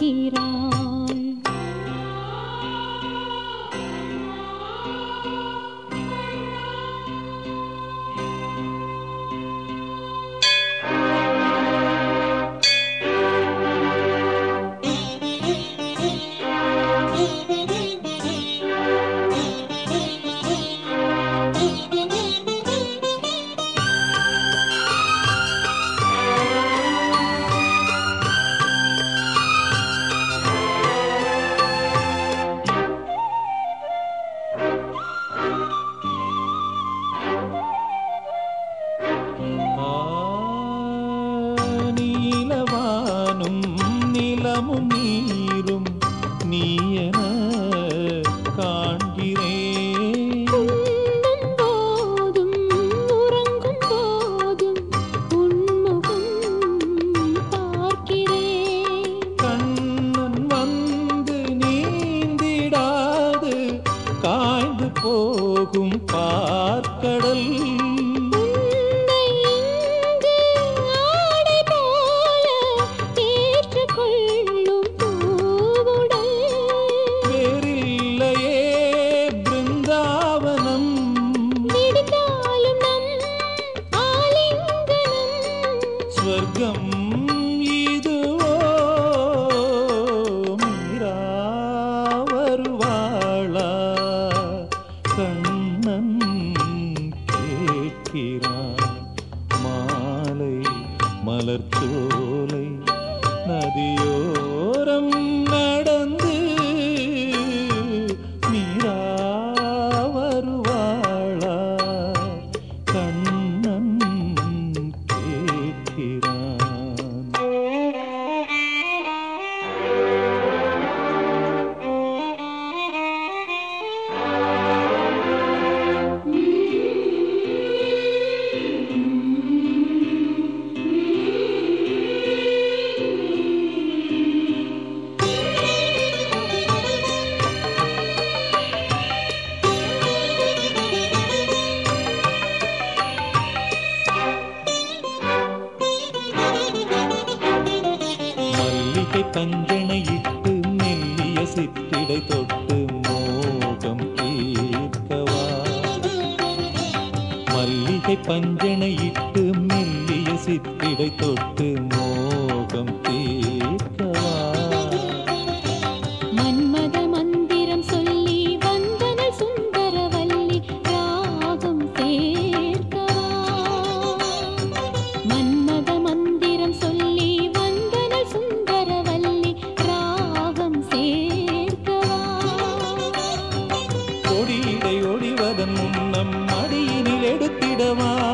kira శ్రీరంగము మీ ಸ್ವರ್ಗಂ ಇದುವೋ மீராவருவாள கண்ணன் கேட்கிறான் மாலை மலர்ச்சோலை நதியோரம் தந்தனையிட்டு மெல்லிய சித்திடை தொட்டு மோகம் தீர்த்தவா? மல்லிகை பஞ்சனையிட்டு மெல்லிய சித்திடை தொட்டு கொடியிடை ஒழிவதன் முன்னம் அடியினில் எடுத்திடவா?